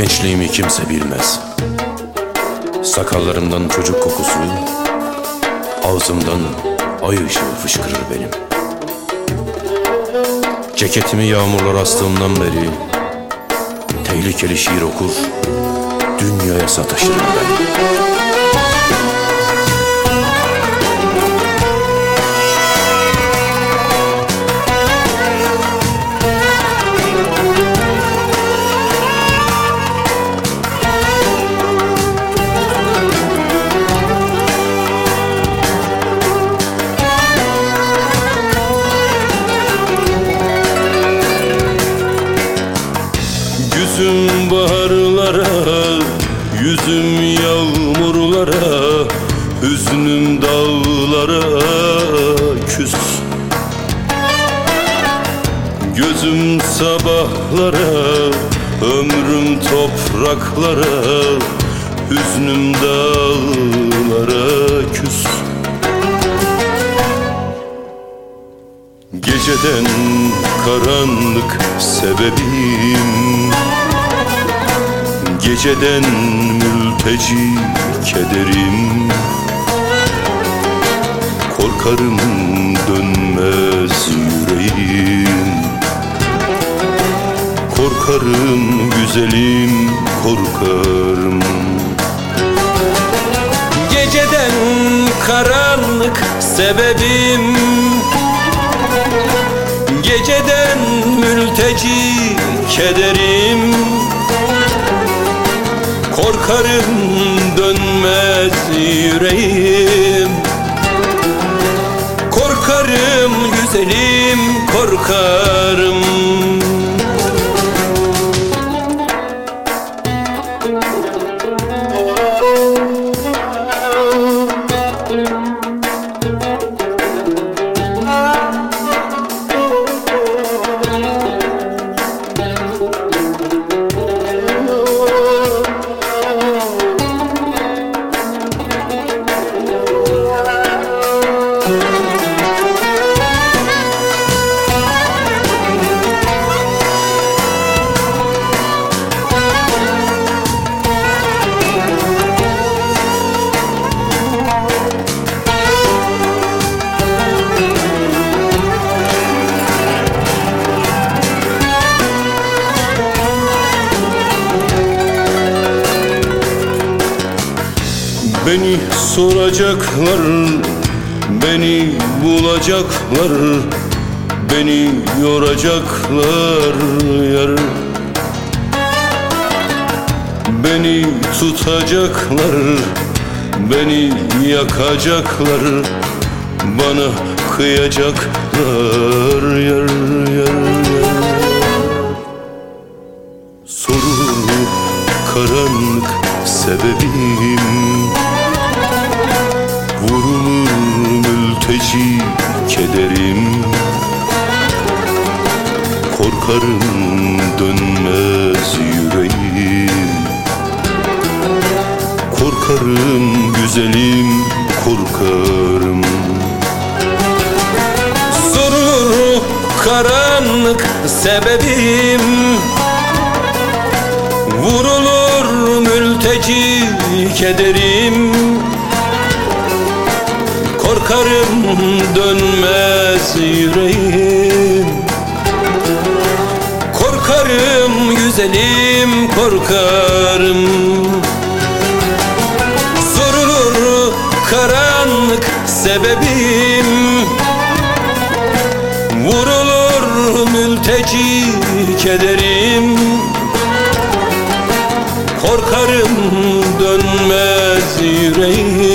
Gençliğimi kimse bilmez. Sakallarımdan çocuk kokusu Ağzımdan ay ışığı fışkırır benim. Ceketimi yağmurlar astığımdan beri Tehlikeli şiir okur Dünyaya sataşırım ben Yüzüm baharlara, yüzüm yağmurlara Hüznüm dağlara küs. Gözüm sabahlara, ömrüm topraklara Hüznüm dağlara küs. Geceden karanlık sebebim Geceden mülteci kederim. Korkarım dönmez yüreğim. Korkarım güzelim korkarım. Geceden karanlık sebebim. Geceden mülteci kederim Korkarım dönmez yüreğim. Korkarım güzelim korkarım Beni soracaklar, beni bulacaklar Beni yoracaklar yar. Beni tutacaklar, beni yakacaklar Bana kıyacaklar yar yar yar. Sorur karanlık sebebim mülteci kederim. Korkarım dönmez yüreğim. Korkarım güzelim korkarım. Sorur karanlık sebebim. Vurulur mülteci kederim Korkarım dönmez yüreğim. Korkarım güzelim korkarım. Sorulur karanlık sebebim. Vurulur mülteci kederim. Korkarım dönmez yüreğim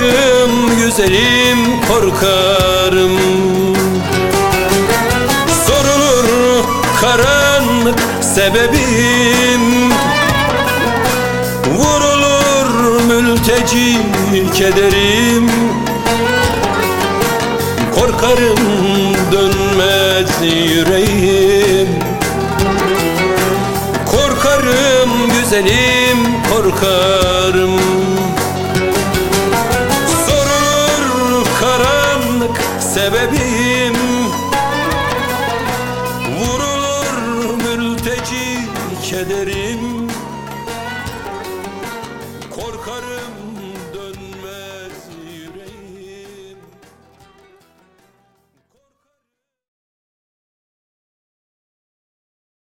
Korkarım güzelim korkarım. Sorulur karanlık sebebim. Vurulur mülteci kederim. Korkarım dönmez yüreğim. Korkarım güzelim korkarım sebebim Vurulur mülteci kederim Korkarım